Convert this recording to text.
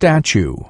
statue.